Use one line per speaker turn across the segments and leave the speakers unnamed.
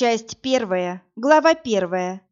Часть первая, глава первая.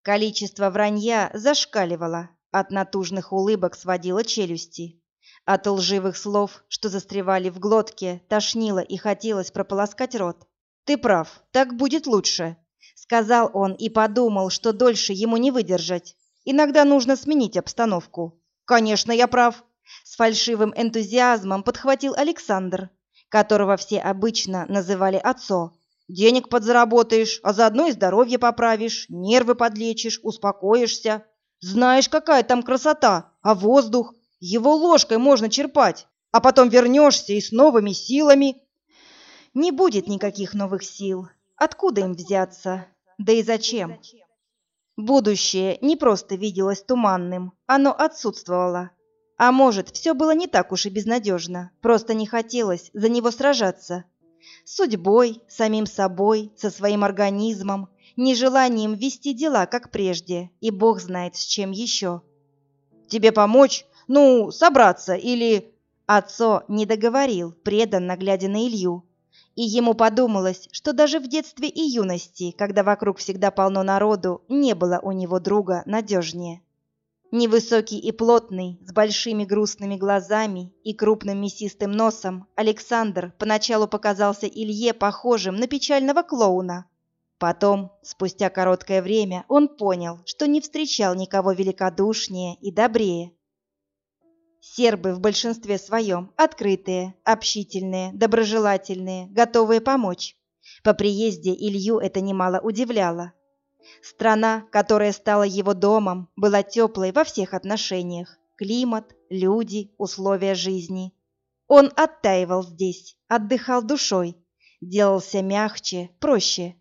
Количество вранья зашкаливало, от натужных улыбок сводило челюсти. От лживых слов, что застревали в глотке, тошнило и хотелось прополоскать рот. «Ты прав, так будет лучше», — сказал он и подумал, что дольше ему не выдержать. «Иногда нужно сменить обстановку». «Конечно, я прав», — с фальшивым энтузиазмом подхватил Александр, которого все обычно называли отцом. Денег подзаработаешь, а заодно и здоровье поправишь, нервы подлечишь, успокоишься. Знаешь, какая там красота, а воздух? Его ложкой можно черпать, а потом вернешься и с новыми силами. Не будет никаких новых сил. Откуда им взяться? Да и зачем? Будущее не просто виделось туманным, оно отсутствовало. А может, все было не так уж и безнадежно, просто не хотелось за него сражаться судьбой, самим собой, со своим организмом, нежеланием вести дела, как прежде, и бог знает с чем еще. «Тебе помочь? Ну, собраться или...» Отцо не договорил, преданно глядя на Илью. И ему подумалось, что даже в детстве и юности, когда вокруг всегда полно народу, не было у него друга надежнее. Невысокий и плотный, с большими грустными глазами и крупным мясистым носом, Александр поначалу показался Илье похожим на печального клоуна. Потом, спустя короткое время, он понял, что не встречал никого великодушнее и добрее. Сербы в большинстве своем открытые, общительные, доброжелательные, готовые помочь. По приезде Илью это немало удивляло. Страна, которая стала его домом, была теплой во всех отношениях. Климат, люди, условия жизни. Он оттаивал здесь, отдыхал душой, делался мягче, проще.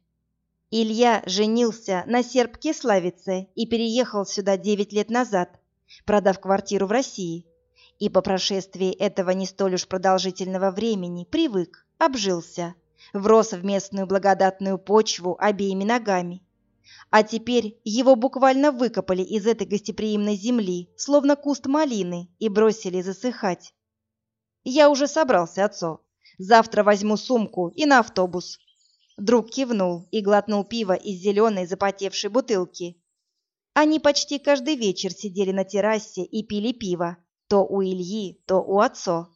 Илья женился на сербке Славице и переехал сюда девять лет назад, продав квартиру в России. И по прошествии этого не столь уж продолжительного времени привык, обжился, врос в местную благодатную почву обеими ногами а теперь его буквально выкопали из этой гостеприимной земли, словно куст малины, и бросили засыхать. Я уже собрался, отцо. Завтра возьму сумку и на автобус. Друг кивнул и глотнул пиво из зеленой запотевшей бутылки. Они почти каждый вечер сидели на террасе и пили пиво, то у Ильи, то у отцо.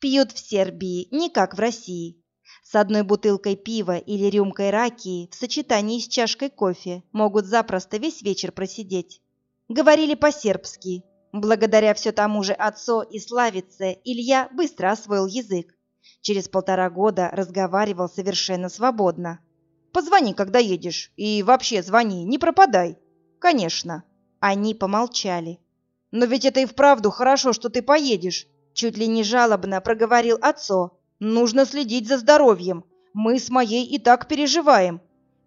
Пьют в Сербии, не как в России. С одной бутылкой пива или рюмкой ракии в сочетании с чашкой кофе могут запросто весь вечер просидеть. Говорили по-сербски. Благодаря все тому же отцу и славице Илья быстро освоил язык. Через полтора года разговаривал совершенно свободно. «Позвони, когда едешь. И вообще звони, не пропадай». «Конечно». Они помолчали. «Но ведь это и вправду хорошо, что ты поедешь», чуть ли не жалобно проговорил отцо, Нужно следить за здоровьем. Мы с моей и так переживаем.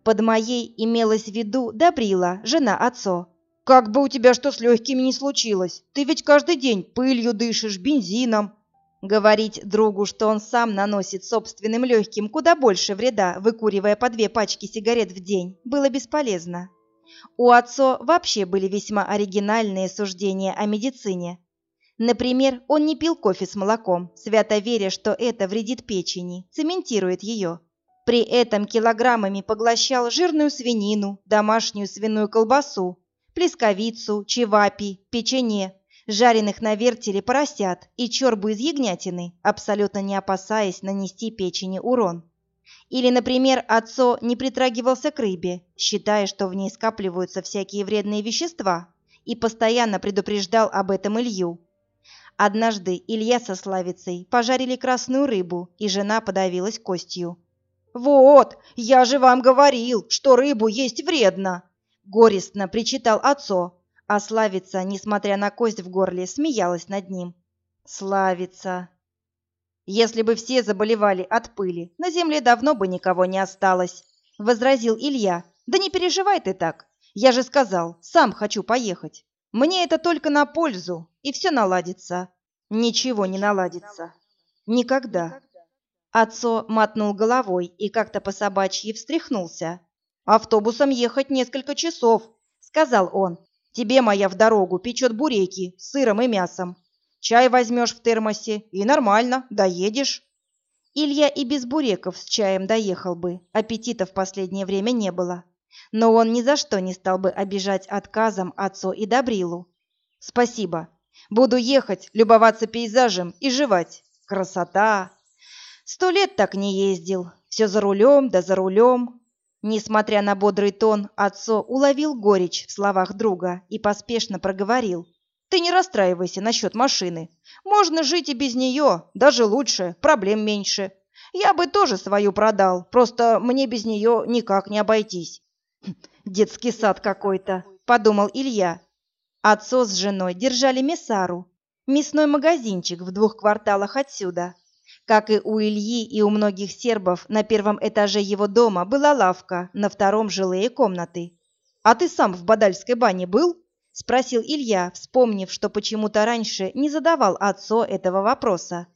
Под моей имелось в виду Добрила, жена отцо. Как бы у тебя что с легкими не случилось. Ты ведь каждый день пылью дышишь, бензином. Говорить другу, что он сам наносит собственным легким куда больше вреда, выкуривая по две пачки сигарет в день, было бесполезно. У отцо вообще были весьма оригинальные суждения о медицине. Например, он не пил кофе с молоком, свято веря, что это вредит печени, цементирует ее. При этом килограммами поглощал жирную свинину, домашнюю свиную колбасу, плесковицу, чевапи, печенье, жареных на вертеле поросят и чорбу из ягнятины, абсолютно не опасаясь нанести печени урон. Или, например, отцо не притрагивался к рыбе, считая, что в ней скапливаются всякие вредные вещества, и постоянно предупреждал об этом Илью. Однажды Илья со Славицей пожарили красную рыбу, и жена подавилась костью. «Вот, я же вам говорил, что рыбу есть вредно!» Горестно причитал отцо, а Славица, несмотря на кость в горле, смеялась над ним. «Славица!» «Если бы все заболевали от пыли, на земле давно бы никого не осталось», — возразил Илья. «Да не переживай ты так. Я же сказал, сам хочу поехать». Мне это только на пользу, и все наладится. Ничего не наладится. Никогда. Отцо мотнул головой и как-то по-собачьи встряхнулся. «Автобусом ехать несколько часов», — сказал он. «Тебе моя в дорогу печет буреки с сыром и мясом. Чай возьмешь в термосе, и нормально, доедешь». Илья и без буреков с чаем доехал бы, аппетита в последнее время не было. Но он ни за что не стал бы обижать отказом отцу и Добрилу. «Спасибо. Буду ехать, любоваться пейзажем и жевать. Красота!» Сто лет так не ездил. Все за рулем, да за рулем. Несмотря на бодрый тон, отцо уловил горечь в словах друга и поспешно проговорил. «Ты не расстраивайся насчет машины. Можно жить и без нее, даже лучше, проблем меньше. Я бы тоже свою продал, просто мне без нее никак не обойтись». «Хм, «Детский сад какой-то», — подумал Илья. Отцо с женой держали Месару, мясной магазинчик в двух кварталах отсюда. Как и у Ильи и у многих сербов, на первом этаже его дома была лавка, на втором жилые комнаты. «А ты сам в Бадальской бане был?» – спросил Илья, вспомнив, что почему-то раньше не задавал отцу этого вопроса.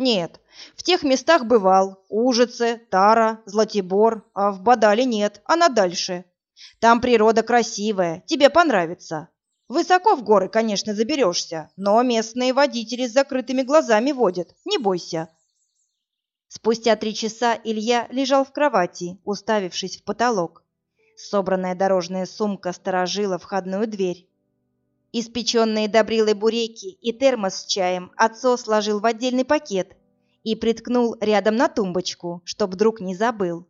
«Нет, в тех местах бывал. Ужице, Тара, Златибор, а в Бадале нет, она дальше. Там природа красивая, тебе понравится. Высоко в горы, конечно, заберешься, но местные водители с закрытыми глазами водят, не бойся. Спустя три часа Илья лежал в кровати, уставившись в потолок. Собранная дорожная сумка сторожила входную дверь. Испеченные добрилой буреки и термос с чаем отцо сложил в отдельный пакет и приткнул рядом на тумбочку, чтоб вдруг не забыл.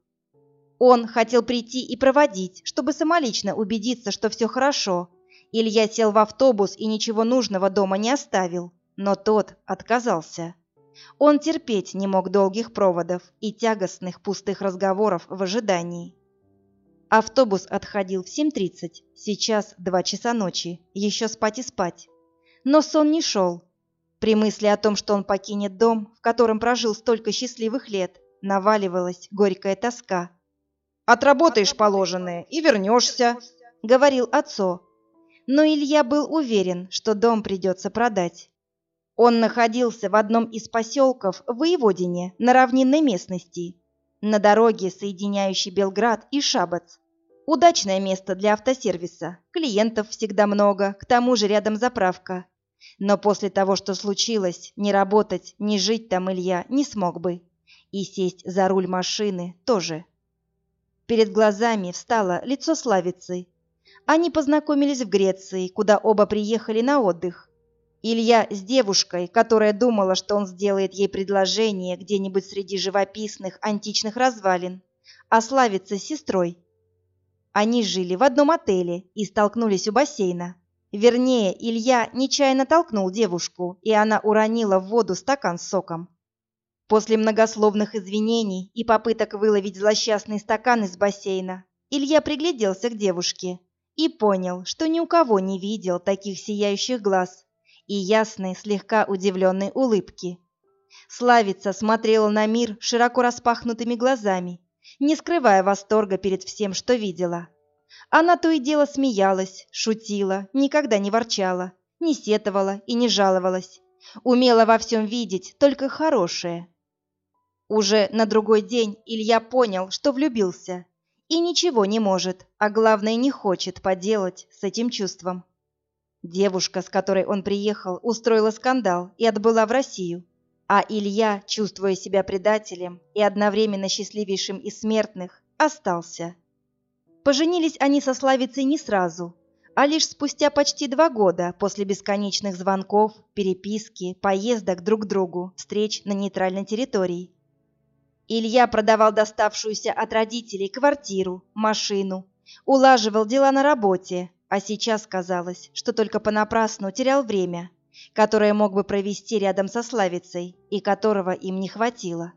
Он хотел прийти и проводить, чтобы самолично убедиться, что все хорошо. Илья сел в автобус и ничего нужного дома не оставил, но тот отказался. Он терпеть не мог долгих проводов и тягостных пустых разговоров в ожидании. Автобус отходил в 7.30, сейчас 2 часа ночи, еще спать и спать. Но сон не шел. При мысли о том, что он покинет дом, в котором прожил столько счастливых лет, наваливалась горькая тоска. «Отработаешь положенное и вернешься», — говорил отцо. Но Илья был уверен, что дом придется продать. Он находился в одном из поселков в Воеводине на равнинной местности, на дороге, соединяющей Белград и Шабац. Удачное место для автосервиса, клиентов всегда много, к тому же рядом заправка. Но после того, что случилось, ни работать, ни жить там Илья не смог бы. И сесть за руль машины тоже. Перед глазами встало лицо Славицы. Они познакомились в Греции, куда оба приехали на отдых. Илья с девушкой, которая думала, что он сделает ей предложение где-нибудь среди живописных античных развалин, а славится с сестрой. Они жили в одном отеле и столкнулись у бассейна. Вернее, Илья нечаянно толкнул девушку, и она уронила в воду стакан с соком. После многословных извинений и попыток выловить злосчастный стакан из бассейна, Илья пригляделся к девушке и понял, что ни у кого не видел таких сияющих глаз и ясной, слегка удивленной улыбки. Славица смотрела на мир широко распахнутыми глазами, не скрывая восторга перед всем, что видела. Она то и дело смеялась, шутила, никогда не ворчала, не сетовала и не жаловалась. Умела во всем видеть только хорошее. Уже на другой день Илья понял, что влюбился и ничего не может, а главное не хочет поделать с этим чувством. Девушка, с которой он приехал, устроила скандал и отбыла в Россию. А Илья, чувствуя себя предателем и одновременно счастливейшим из смертных, остался. Поженились они со Славицей не сразу, а лишь спустя почти два года после бесконечных звонков, переписки, поездок друг к другу, встреч на нейтральной территории. Илья продавал доставшуюся от родителей квартиру, машину, улаживал дела на работе, а сейчас казалось, что только понапрасну терял время, которое мог бы провести рядом со Славицей и которого им не хватило.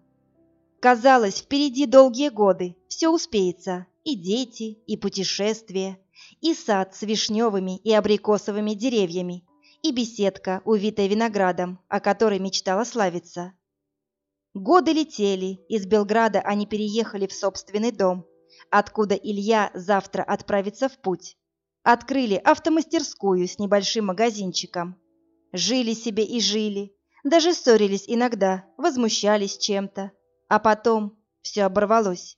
Казалось, впереди долгие годы, все успеется, и дети, и путешествия, и сад с вишневыми и абрикосовыми деревьями, и беседка, увитая виноградом, о которой мечтала Славица. Годы летели, из Белграда они переехали в собственный дом, откуда Илья завтра отправится в путь. Открыли автомастерскую с небольшим магазинчиком. Жили себе и жили. Даже ссорились иногда, возмущались чем-то. А потом все оборвалось.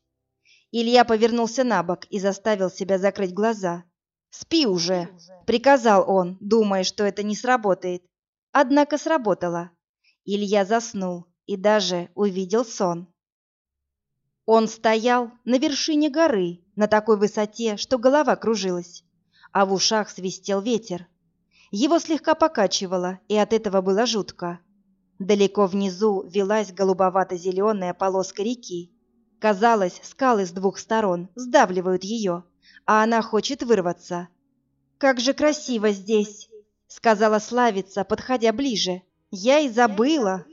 Илья повернулся на бок и заставил себя закрыть глаза. «Спи уже!» — приказал он, думая, что это не сработает. Однако сработало. Илья заснул, и даже увидел сон. Он стоял на вершине горы, на такой высоте, что голова кружилась, а в ушах свистел ветер. Его слегка покачивало, и от этого было жутко. Далеко внизу велась голубовато-зеленая полоска реки. Казалось, скалы с двух сторон сдавливают ее, а она хочет вырваться. «Как же красиво здесь!» — сказала Славица, подходя ближе. «Я и забыла!»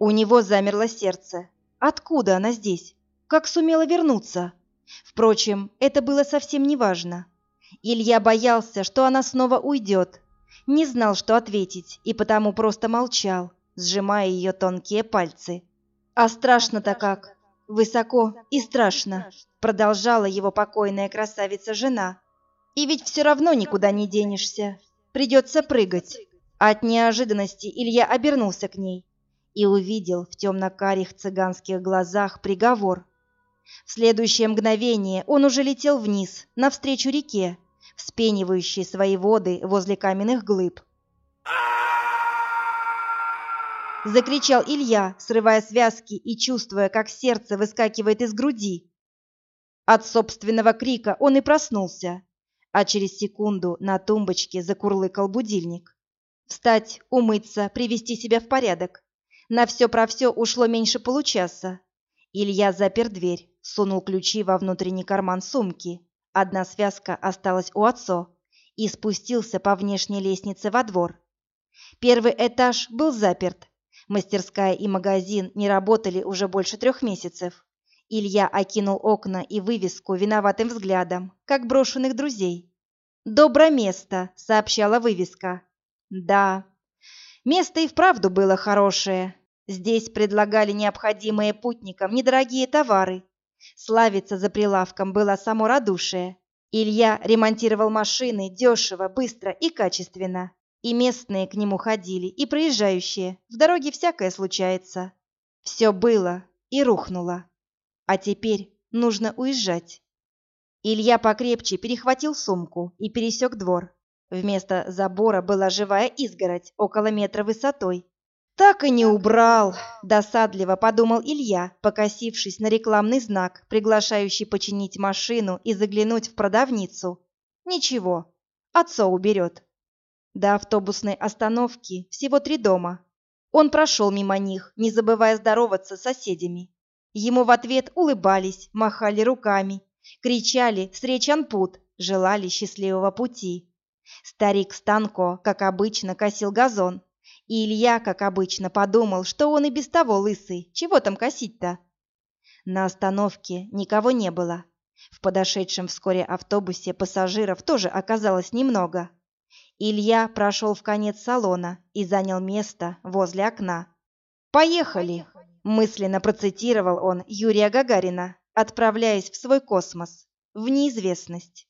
У него замерло сердце. Откуда она здесь? Как сумела вернуться? Впрочем, это было совсем не важно. Илья боялся, что она снова уйдет. Не знал, что ответить, и потому просто молчал, сжимая ее тонкие пальцы. «А страшно-то как! Высоко и страшно!» Продолжала его покойная красавица-жена. «И ведь все равно никуда не денешься. Придется прыгать». От неожиданности Илья обернулся к ней и увидел в темно-карих цыганских глазах приговор. В следующее мгновение он уже летел вниз, навстречу реке, вспенивающей свои воды возле каменных глыб. Закричал Илья, срывая связки и чувствуя, как сердце выскакивает из груди. От собственного крика он и проснулся, а через секунду на тумбочке закурлыкал будильник. Встать, умыться, привести себя в порядок. На все про все ушло меньше получаса. Илья запер дверь, сунул ключи во внутренний карман сумки. Одна связка осталась у отца и спустился по внешней лестнице во двор. Первый этаж был заперт. Мастерская и магазин не работали уже больше трех месяцев. Илья окинул окна и вывеску виноватым взглядом, как брошенных друзей. «Доброе место», — сообщала вывеска. «Да, место и вправду было хорошее. Здесь предлагали необходимые путникам недорогие товары, Славиться за прилавком было само радушие. Илья ремонтировал машины дешево, быстро и качественно. И местные к нему ходили, и проезжающие. В дороге всякое случается. Все было и рухнуло. А теперь нужно уезжать. Илья покрепче перехватил сумку и пересек двор. Вместо забора была живая изгородь около метра высотой, так и не убрал, досадливо подумал Илья, покосившись на рекламный знак, приглашающий починить машину и заглянуть в продавницу. Ничего, отцо уберет. До автобусной остановки всего три дома. Он прошел мимо них, не забывая здороваться с соседями. Ему в ответ улыбались, махали руками, кричали «Сречанпут!», желали счастливого пути. Старик Станко, как обычно, косил газон, и Илья, как обычно, подумал, что он и без того лысый, чего там косить-то? На остановке никого не было. В подошедшем вскоре автобусе пассажиров тоже оказалось немного. Илья прошел в конец салона и занял место возле окна. «Поехали!» – мысленно процитировал он Юрия Гагарина, отправляясь в свой космос, в неизвестность.